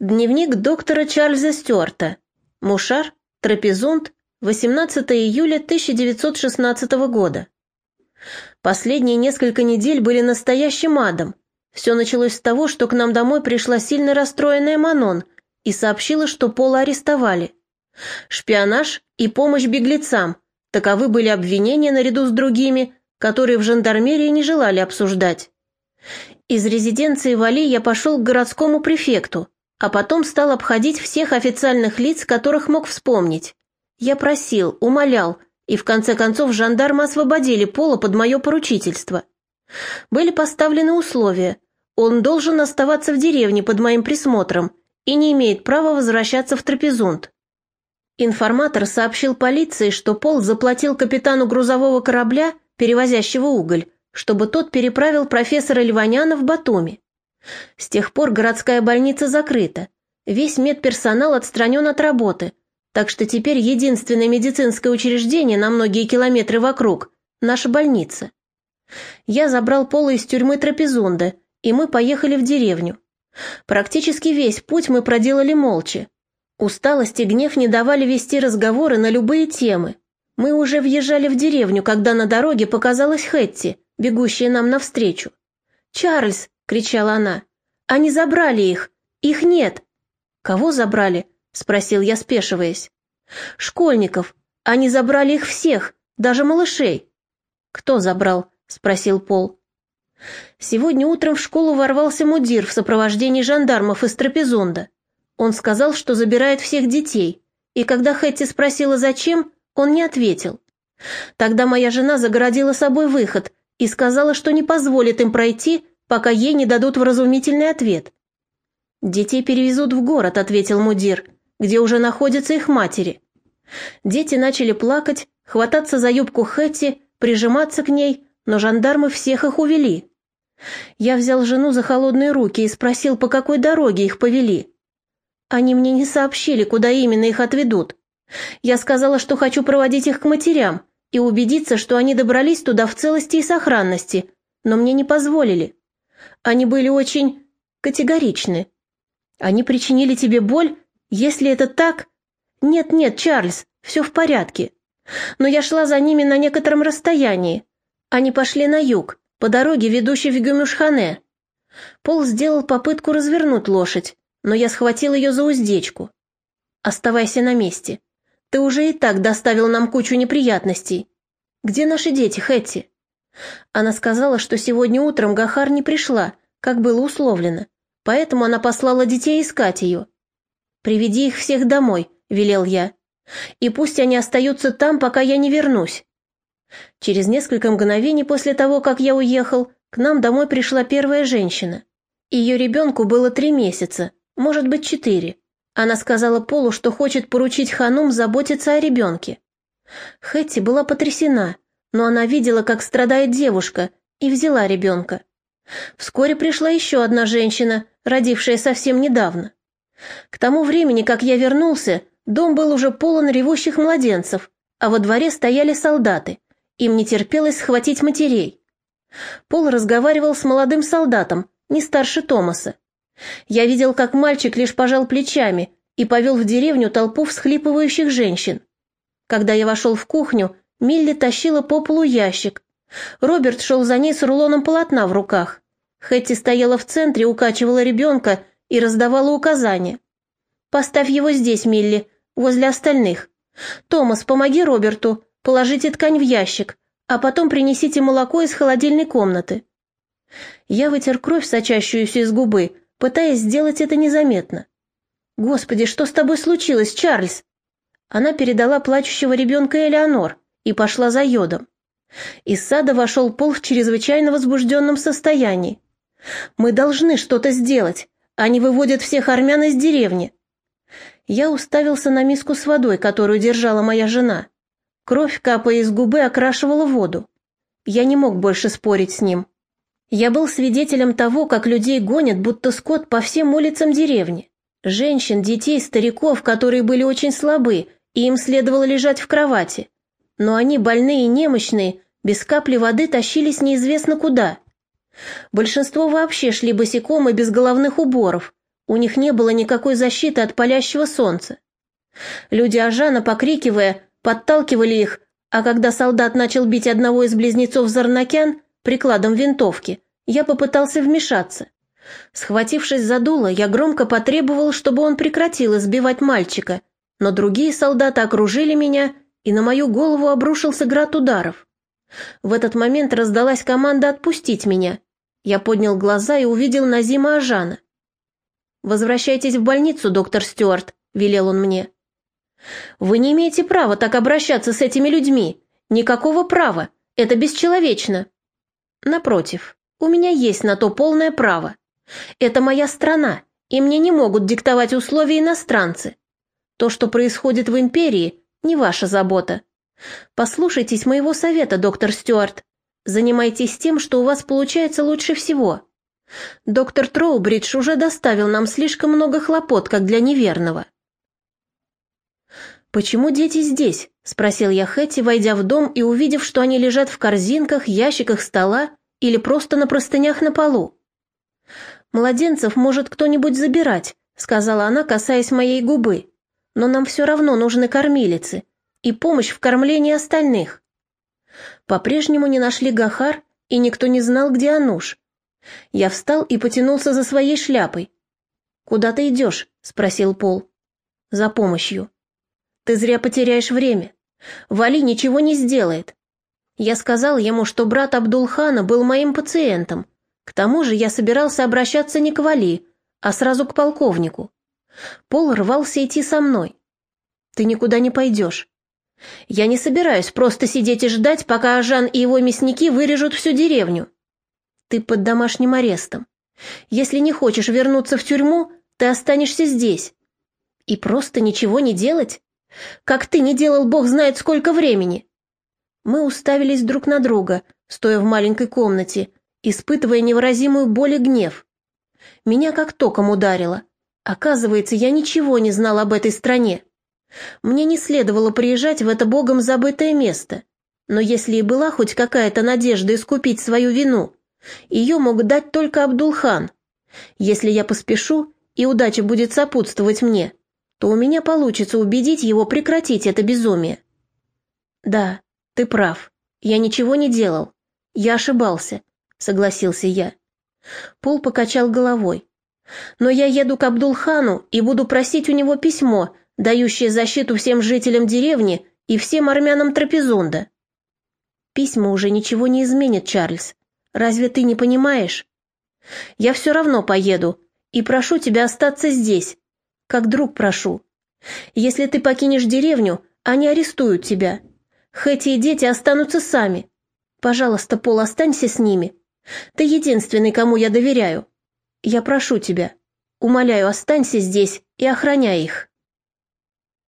Дневник доктора Чарльза Стюарта. Мушар, Трапезунд, 18 июля 1916 года. Последние несколько недель были настоящим адом. Все началось с того, что к нам домой пришла сильно расстроенная Манон и сообщила, что Пола арестовали. Шпионаж и помощь беглецам – таковы были обвинения наряду с другими, которые в жандармерии не желали обсуждать. Из резиденции Вали я пошел к городскому префекту, а потом стал обходить всех официальных лиц, которых мог вспомнить. Я просил, умолял, и в конце концов жандармы освободили Пола под мое поручительство. Были поставлены условия. Он должен оставаться в деревне под моим присмотром и не имеет права возвращаться в Трапезунд. Информатор сообщил полиции, что Пол заплатил капитану грузового корабля, перевозящего уголь, чтобы тот переправил профессора Ливаняна в Батуми. С тех пор городская больница закрыта. Весь медперсонал отстранен от работы, так что теперь единственное медицинское учреждение на многие километры вокруг – наша больница. Я забрал Пола из тюрьмы Трапезунда, и мы поехали в деревню. Практически весь путь мы проделали молча. Усталость и гнев не давали вести разговоры на любые темы. Мы уже въезжали в деревню, когда на дороге показалась Хэтти, бегущая нам навстречу. «Чарльз, кричала она. «Они забрали их! Их нет!» «Кого забрали?» — спросил я, спешиваясь. «Школьников. Они забрали их всех, даже малышей». «Кто забрал?» — спросил Пол. Сегодня утром в школу ворвался мудир в сопровождении жандармов из Трапезунда. Он сказал, что забирает всех детей, и когда Хэтти спросила, зачем, он не ответил. Тогда моя жена загородила собой выход и сказала, что не позволит им пройти, пока ей не дадут вразумительный ответ. «Детей перевезут в город», — ответил мудир, «где уже находятся их матери». Дети начали плакать, хвататься за юбку Хэтти, прижиматься к ней, но жандармы всех их увели. Я взял жену за холодные руки и спросил, по какой дороге их повели. Они мне не сообщили, куда именно их отведут. Я сказала, что хочу проводить их к матерям и убедиться, что они добрались туда в целости и сохранности, но мне не позволили. Они были очень категоричны. Они причинили тебе боль? Если это так... Нет-нет, Чарльз, все в порядке. Но я шла за ними на некотором расстоянии. Они пошли на юг, по дороге, ведущей в Гюмюшхане. Пол сделал попытку развернуть лошадь, но я схватил ее за уздечку. «Оставайся на месте. Ты уже и так доставил нам кучу неприятностей. Где наши дети, Хэтти?» Она сказала, что сегодня утром Гахар не пришла, как было условлено, поэтому она послала детей искать ее. «Приведи их всех домой», — велел я. «И пусть они остаются там, пока я не вернусь». Через несколько мгновений после того, как я уехал, к нам домой пришла первая женщина. Ее ребенку было три месяца, может быть, четыре. Она сказала Полу, что хочет поручить Ханум заботиться о ребенке. Хэтти была потрясена но она видела, как страдает девушка, и взяла ребенка. Вскоре пришла еще одна женщина, родившая совсем недавно. К тому времени, как я вернулся, дом был уже полон ревущих младенцев, а во дворе стояли солдаты. Им не терпелось схватить матерей. Пол разговаривал с молодым солдатом, не старше Томаса. Я видел, как мальчик лишь пожал плечами и повел в деревню толпу всхлипывающих женщин. Когда я вошел в кухню, Милли тащила по полу ящик. Роберт шел за ней с рулоном полотна в руках. Хэтти стояла в центре, укачивала ребенка и раздавала указания. «Поставь его здесь, Милли, возле остальных. Томас, помоги Роберту, положите ткань в ящик, а потом принесите молоко из холодильной комнаты». Я вытер кровь, сочащуюся из губы, пытаясь сделать это незаметно. «Господи, что с тобой случилось, Чарльз?» Она передала плачущего ребенка Элеонор и пошла за йодом. Из сада вошел Пол в чрезвычайно возбужденном состоянии. «Мы должны что-то сделать. Они выводят всех армян из деревни». Я уставился на миску с водой, которую держала моя жена. Кровь, капая из губы, окрашивала воду. Я не мог больше спорить с ним. Я был свидетелем того, как людей гонят, будто скот по всем улицам деревни. Женщин, детей, стариков, которые были очень слабы, и им следовало лежать в кровати но они, больные и немощные, без капли воды тащились неизвестно куда. Большинство вообще шли босиком и без головных уборов. У них не было никакой защиты от палящего солнца. Люди Ажана, покрикивая, подталкивали их, а когда солдат начал бить одного из близнецов Зарнакян прикладом винтовки, я попытался вмешаться. Схватившись за дуло, я громко потребовал, чтобы он прекратил избивать мальчика, но другие солдаты окружили меня, и на мою голову обрушился град ударов. В этот момент раздалась команда отпустить меня. Я поднял глаза и увидел Назима Ажана. «Возвращайтесь в больницу, доктор Стюарт», — велел он мне. «Вы не имеете права так обращаться с этими людьми. Никакого права. Это бесчеловечно». «Напротив, у меня есть на то полное право. Это моя страна, и мне не могут диктовать условия иностранцы. То, что происходит в империи, не ваша забота. Послушайтесь моего совета, доктор Стюарт. Занимайтесь тем, что у вас получается лучше всего. Доктор Троубридж уже доставил нам слишком много хлопот, как для неверного. «Почему дети здесь?» – спросил я Хэти, войдя в дом и увидев, что они лежат в корзинках, ящиках стола или просто на простынях на полу. «Младенцев может кто-нибудь забирать», — сказала она, касаясь моей губы. «Но нам все равно нужны кормилицы и помощь в кормлении остальных». По-прежнему не нашли Гахар, и никто не знал, где Ануш. Я встал и потянулся за своей шляпой. «Куда ты идешь?» — спросил Пол. «За помощью». «Ты зря потеряешь время. Вали ничего не сделает. Я сказал ему, что брат Абдулхана был моим пациентом, к тому же я собирался обращаться не к Вали, а сразу к полковнику. Пол рвался идти со мной. Ты никуда не пойдешь. Я не собираюсь просто сидеть и ждать, пока Ажан и его мясники вырежут всю деревню. Ты под домашним арестом. Если не хочешь вернуться в тюрьму, ты останешься здесь. И просто ничего не делать? Как ты не делал бог знает сколько времени? Мы уставились друг на друга, стоя в маленькой комнате, испытывая невыразимую боль и гнев. Меня как током ударило. Оказывается, я ничего не знал об этой стране. Мне не следовало приезжать в это богом забытое место. Но если и была хоть какая-то надежда искупить свою вину, ее мог дать только Абдулхан. Если я поспешу, и удача будет сопутствовать мне, то у меня получится убедить его прекратить это безумие. Да, ты прав. Я ничего не делал. Я ошибался согласился я. Пол покачал головой. Но я еду к Абдулхану и буду просить у него письмо, дающее защиту всем жителям деревни и всем армянам Трапезунда. Письма уже ничего не изменят, Чарльз. Разве ты не понимаешь? Я все равно поеду и прошу тебя остаться здесь. Как друг прошу. Если ты покинешь деревню, они арестуют тебя. Хэти и дети останутся сами. Пожалуйста, Пол, останься с ними. Ты единственный, кому я доверяю. Я прошу тебя, умоляю, останься здесь и охраняй их».